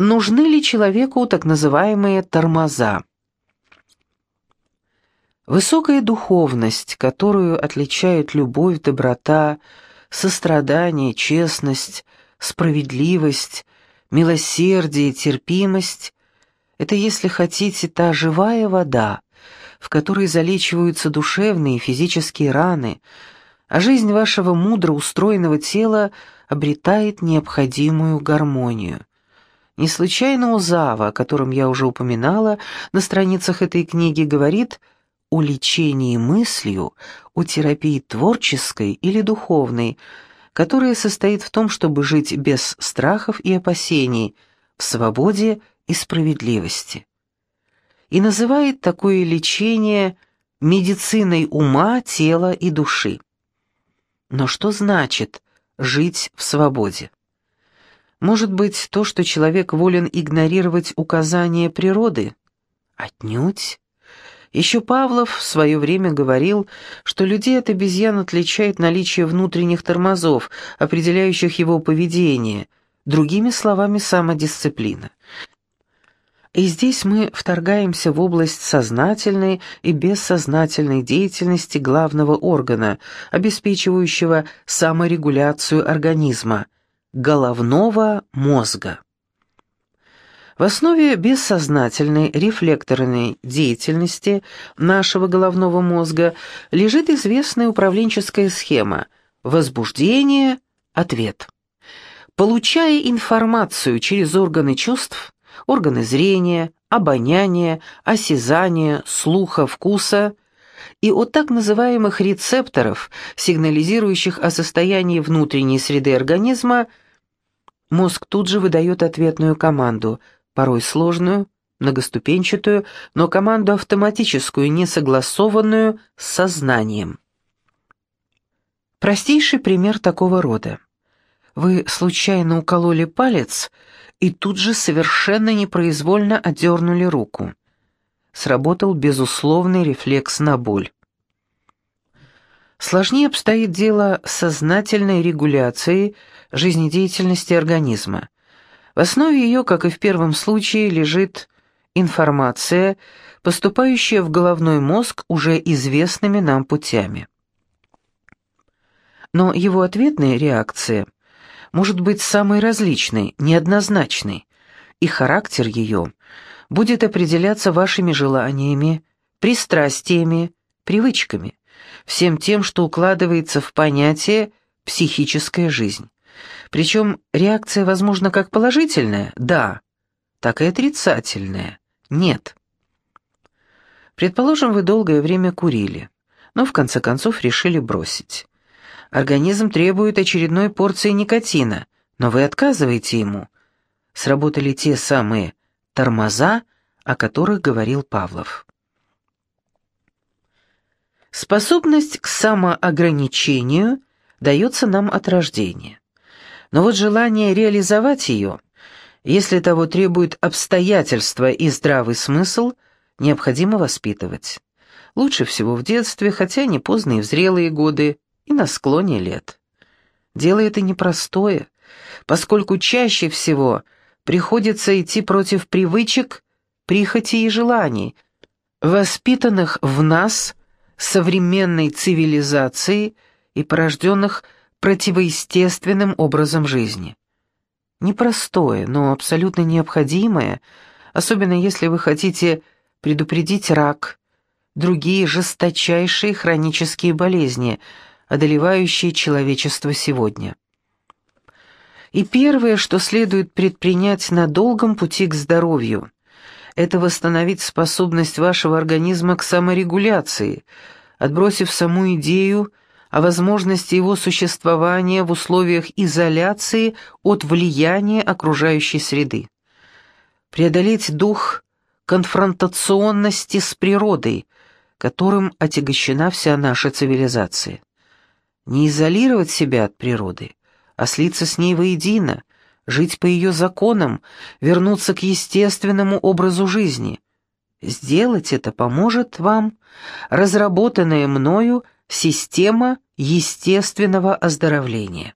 Нужны ли человеку так называемые тормоза? Высокая духовность, которую отличают любовь, доброта, сострадание, честность, справедливость, милосердие, терпимость — это, если хотите, та живая вода, в которой залечиваются душевные и физические раны, а жизнь вашего мудро устроенного тела обретает необходимую гармонию. Не случайно Узава, о котором я уже упоминала, на страницах этой книги говорит о лечении мыслью, о терапии творческой или духовной, которая состоит в том, чтобы жить без страхов и опасений, в свободе и справедливости. И называет такое лечение медициной ума, тела и души. Но что значит жить в свободе? Может быть, то, что человек волен игнорировать указания природы? Отнюдь. Еще Павлов в свое время говорил, что людей от обезьян отличает наличие внутренних тормозов, определяющих его поведение, другими словами, самодисциплина. И здесь мы вторгаемся в область сознательной и бессознательной деятельности главного органа, обеспечивающего саморегуляцию организма – головного мозга. В основе бессознательной рефлекторной деятельности нашего головного мозга лежит известная управленческая схема возбуждение, ответ. Получая информацию через органы чувств, органы зрения, обоняния, осязания, слуха, вкуса – и от так называемых рецепторов, сигнализирующих о состоянии внутренней среды организма, мозг тут же выдает ответную команду, порой сложную, многоступенчатую, но команду автоматическую, несогласованную с сознанием. Простейший пример такого рода. Вы случайно укололи палец и тут же совершенно непроизвольно отдернули руку сработал безусловный рефлекс на боль. Сложнее обстоит дело сознательной регуляцией жизнедеятельности организма. В основе ее, как и в первом случае, лежит информация, поступающая в головной мозг уже известными нам путями. Но его ответная реакция может быть самой различной, неоднозначной, и характер ее будет определяться вашими желаниями, пристрастиями, привычками, всем тем, что укладывается в понятие «психическая жизнь». Причем реакция возможна как положительная «да», так и отрицательная «нет». Предположим, вы долгое время курили, но в конце концов решили бросить. Организм требует очередной порции никотина, но вы отказываете ему. Сработали те самые тормоза, о которых говорил Павлов. Способность к самоограничению дается нам от рождения. Но вот желание реализовать ее, если того требуют обстоятельства и здравый смысл, необходимо воспитывать. Лучше всего в детстве, хотя не поздно и в зрелые годы, и на склоне лет. Дело это непростое, поскольку чаще всего – приходится идти против привычек, прихоти и желаний, воспитанных в нас современной цивилизацией и порожденных противоестественным образом жизни. Непростое, но абсолютно необходимое, особенно если вы хотите предупредить рак, другие жесточайшие хронические болезни, одолевающие человечество сегодня. И первое, что следует предпринять на долгом пути к здоровью, это восстановить способность вашего организма к саморегуляции, отбросив саму идею о возможности его существования в условиях изоляции от влияния окружающей среды. Преодолеть дух конфронтационности с природой, которым отягощена вся наша цивилизация. Не изолировать себя от природы, а слиться с ней воедино, жить по ее законам, вернуться к естественному образу жизни. Сделать это поможет вам разработанная мною система естественного оздоровления.